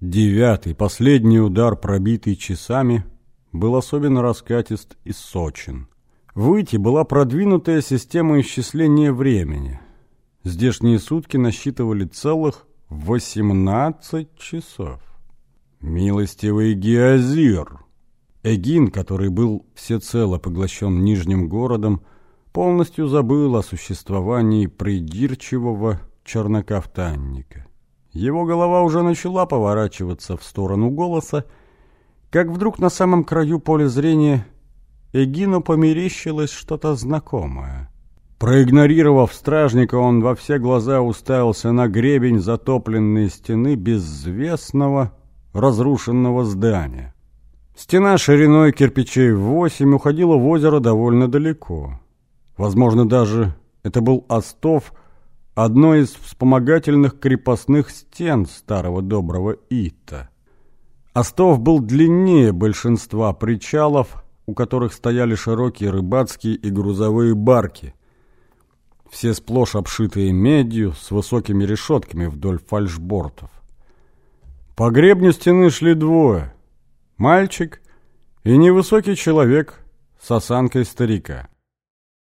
Девятый, последний удар, пробитый часами, был особенно раскатист и сочен. В Ити была продвинутая система исчисления времени. Здешние сутки насчитывали целых 18 часов. Милостивый Геозир! Эгин, который был всецело поглощен Нижним городом, полностью забыл о существовании придирчивого чернокафтанника. Его голова уже начала поворачиваться в сторону голоса, как вдруг на самом краю поля зрения Эгину померещилось что-то знакомое. Проигнорировав стражника, он во все глаза уставился на гребень затопленной стены безвестного разрушенного здания. Стена шириной кирпичей в восемь уходила в озеро довольно далеко. Возможно, даже это был остов одной из вспомогательных крепостных стен старого доброго Ита. Остов был длиннее большинства причалов, у которых стояли широкие рыбацкие и грузовые барки, все сплошь обшитые медью с высокими решетками вдоль фальшбортов. По гребню стены шли двое. Мальчик и невысокий человек с осанкой старика.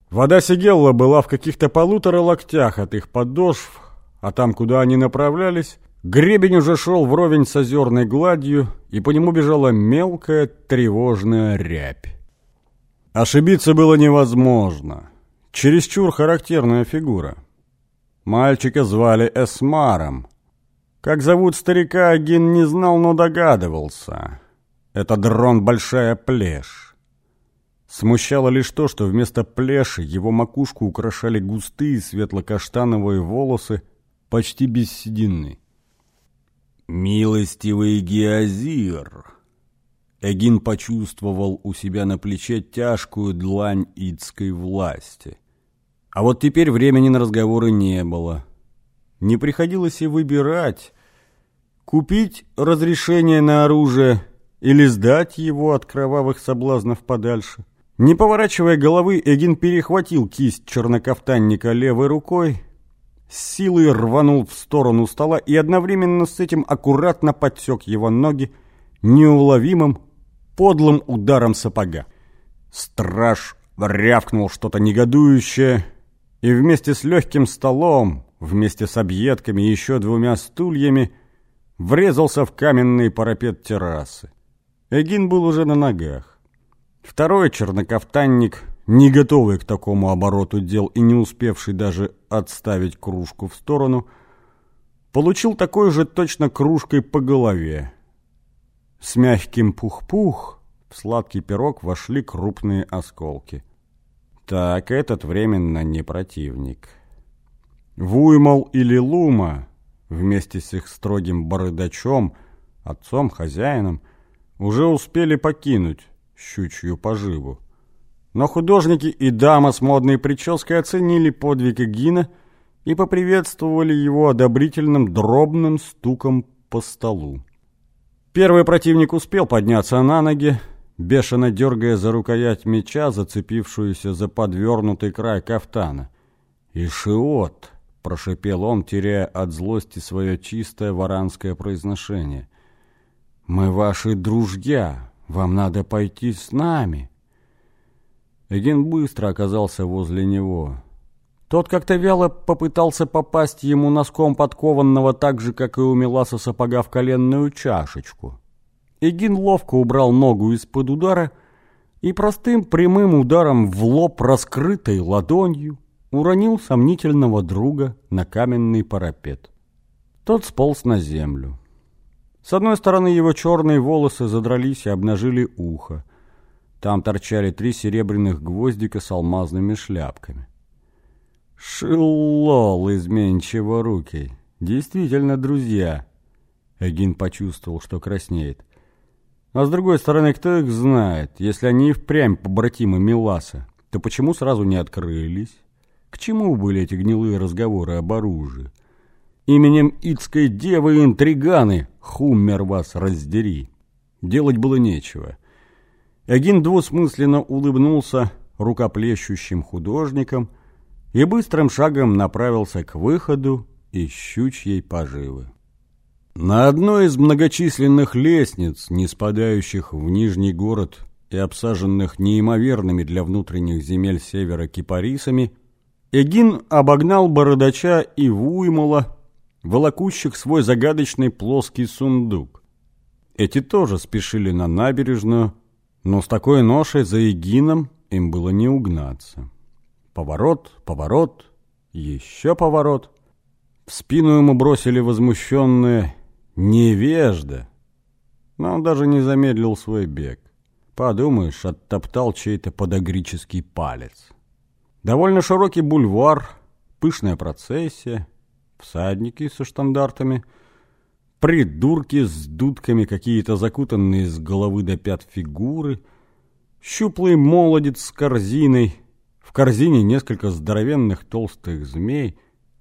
Вода Сигелла была в каких-то полутора локтях от их подошв, а там, куда они направлялись, гребень уже шел вровень с озерной гладью, и по нему бежала мелкая тревожная рябь. Ошибиться было невозможно. Чересчур характерная фигура. Мальчика звали Эсмаром. Как зовут старика, Агин не знал, но догадывался. Это дрон Большая Плешь. Смущало лишь то, что вместо плеши его макушку украшали густые светло-каштановые волосы, почти без седины. «Милостивый Геозир!» Эгин почувствовал у себя на плече тяжкую длань идской власти. А вот теперь времени на разговоры не было. Не приходилось и выбирать, купить разрешение на оружие или сдать его от кровавых соблазнов подальше. Не поворачивая головы, Эгин перехватил кисть чернокафтанника левой рукой, с силой рванул в сторону стола и одновременно с этим аккуратно подсек его ноги неуловимым, подлым ударом сапога. Страж рявкнул что-то негодующее, и вместе с легким столом, вместе с объедками и еще двумя стульями, врезался в каменный парапет террасы. Эгин был уже на ногах. Второй чернокафтанник, не готовый к такому обороту дел и не успевший даже отставить кружку в сторону, получил такой же точно кружкой по голове. С мягким пух-пух в сладкий пирог вошли крупные осколки. Так, этот временно не противник. Вуймал или Лума вместе с их строгим бородачом, отцом-хозяином, уже успели покинуть щучью поживу. Но художники и дама с модной прической оценили подвиг Гина и поприветствовали его одобрительным дробным стуком по столу. Первый противник успел подняться на ноги, бешено дергая за рукоять меча, зацепившуюся за подвернутый край кафтана. «Ишиот!» — прошипел он, теряя от злости свое чистое варанское произношение. «Мы ваши друзья, вам надо пойти с нами». Эгин быстро оказался возле него. Тот как-то вяло попытался попасть ему носком подкованного так же, как и у Меласа сапога в коленную чашечку. Эгин ловко убрал ногу из-под удара и простым прямым ударом в лоб раскрытой ладонью уронил сомнительного друга на каменный парапет. Тот сполз на землю. С одной стороны его черные волосы задрались и обнажили ухо. Там торчали три серебряных гвоздика с алмазными шляпками. Шиллол изменчиво руки. Действительно, друзья. Эгин почувствовал, что краснеет. А с другой стороны, кто их знает? Если они и впрямь побратимы Миласа, то почему сразу не открылись? К чему были эти гнилые разговоры об оружии? Именем Ицкой девы интриганы, хуммер вас раздери. Делать было нечего. Эгин двусмысленно улыбнулся рукоплещущим художникам, и быстрым шагом направился к выходу из щучьей поживы. На одной из многочисленных лестниц, не спадающих в Нижний город и обсаженных неимоверными для внутренних земель севера кипарисами, Эгин обогнал бородача и Вуймала, волокущих свой загадочный плоский сундук. Эти тоже спешили на набережную, но с такой ношей за Эгином им было не угнаться. Поворот, поворот, еще поворот. В спину ему бросили возмущенные Невежда. Но он даже не замедлил свой бег. Подумаешь, оттоптал чей-то подогрический палец. Довольно широкий бульвар, пышная процессия, всадники со штандартами, придурки с дудками, какие-то закутанные с головы до пят фигуры, щуплый молодец с корзиной, в корзине несколько здоровенных толстых змей.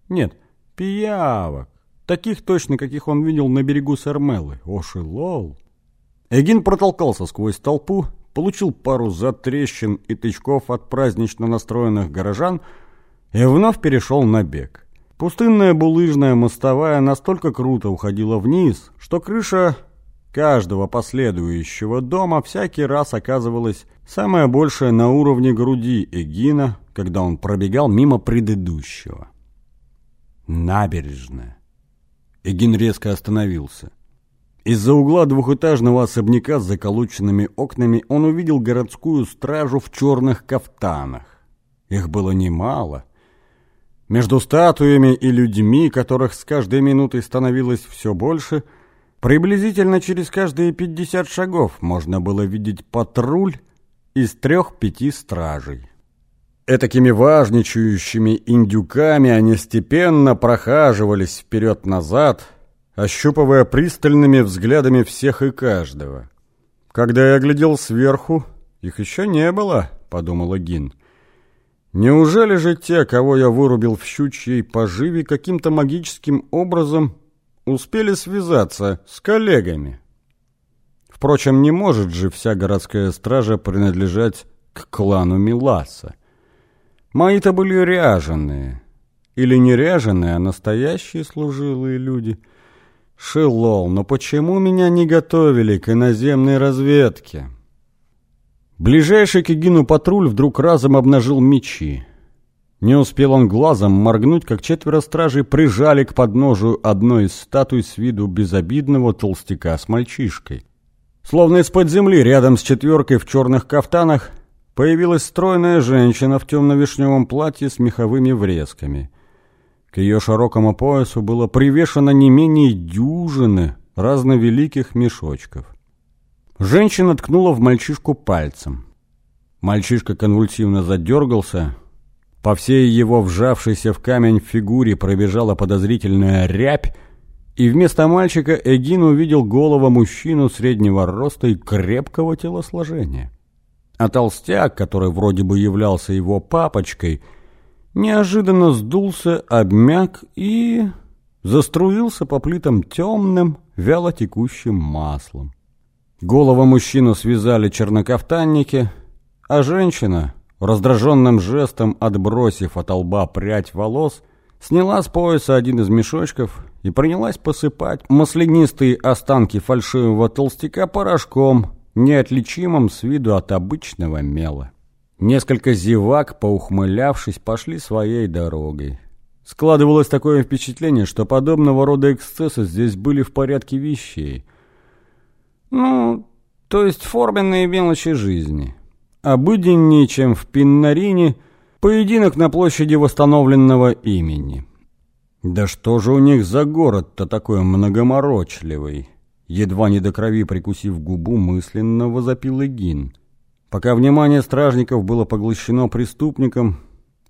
Нет, пиявок, Таких точно, каких он видел на берегу Сармелы. Ошелол. Эгин протолкался сквозь толпу, получил пару затрещин и тычков от празднично настроенных горожан и вновь перешел на бег. Пустынная булыжная мостовая настолько круто уходила вниз, что крыша каждого последующего дома всякий раз оказывалась самая большая на уровне груди Эгина, когда он пробегал мимо предыдущего. Набережная. Эгин резко остановился. Из-за угла двухэтажного особняка с заколоченными окнами он увидел городскую стражу в черных кафтанах. Их было немало. Между статуями и людьми, которых с каждой минутой становилось все больше, приблизительно через каждые пятьдесят шагов можно было видеть патруль из трех-пяти стражей. Этакими важничающими индюками они степенно прохаживались вперед-назад, ощупывая пристальными взглядами всех и каждого. Когда я глядел сверху, их еще не было, подумала Гин. Неужели же те, кого я вырубил в щучьей поживе, каким-то магическим образом успели связаться с коллегами? Впрочем, не может же вся городская стража принадлежать к клану Миласа. Мои-то были ряженые. Или не ряженые, а настоящие служилые люди. Шилол, но почему меня не готовили к иноземной разведке? Ближайший к Эгину патруль вдруг разом обнажил мечи. Не успел он глазом моргнуть, как четверо стражей прижали к подножию одной из статуй с виду безобидного толстяка с мальчишкой. Словно из-под земли, рядом с четверкой в черных кафтанах, появилась стройная женщина в темно-вишневом платье с меховыми врезками. К ее широкому поясу было привешено не менее дюжины разновеликих мешочков. Женщина ткнула в мальчишку пальцем. Мальчишка конвульсивно задергался. По всей его вжавшейся в камень фигуре пробежала подозрительная рябь, и вместо мальчика Эгин увидел голого мужчину среднего роста и крепкого телосложения. А толстяк, который вроде бы являлся его папочкой, неожиданно сдулся, обмяк и заструился по плитам темным, вяло текущим маслом. Голову мужчину связали чернокафтанники, а женщина, раздраженным жестом отбросив от лба прядь волос, сняла с пояса один из мешочков и принялась посыпать маслянистые останки фальшивого толстяка порошком, неотличимым с виду от обычного мела. Несколько зевак, поухмылявшись, пошли своей дорогой. Складывалось такое впечатление, что подобного рода эксцессы здесь были в порядке вещей. Ну, то есть форменные мелочи жизни. Обыденнее, чем в Пиннарине, поединок на площади восстановленного имени. Да что же у них за город-то такой многоморочливый? Едва не до крови прикусив губу, мысленно возопил Эгин. Пока внимание стражников было поглощено преступником,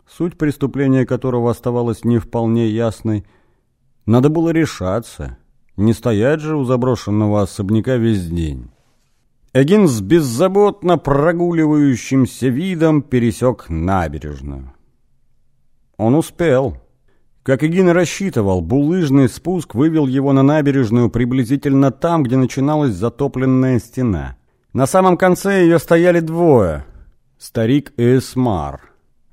суть преступления которого оставалась не вполне ясной, надо было решаться, не стоять же у заброшенного особняка весь день. Эгин с беззаботно прогуливающимся видом пересек набережную. Он успел. Как Игин рассчитывал, булыжный спуск вывел его на набережную приблизительно там, где начиналась затопленная стена. На самом конце ее стояли двое – старик и Эсмар.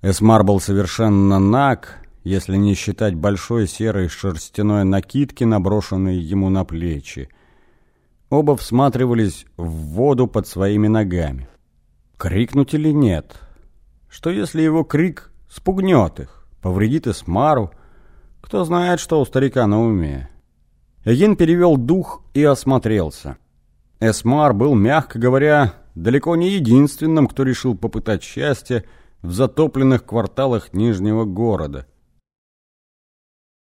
Эсмар был совершенно наг, если не считать большой серой шерстяной накидки, наброшенной ему на плечи. Оба всматривались в воду под своими ногами. Крикнуть или нет? Что если его крик спугнет их, повредит Эсмару? Кто знает, что у старика на уме. Эгин перевел дух и осмотрелся. Эсмар был, мягко говоря, далеко не единственным, кто решил попытать счастье в затопленных кварталах Нижнего города.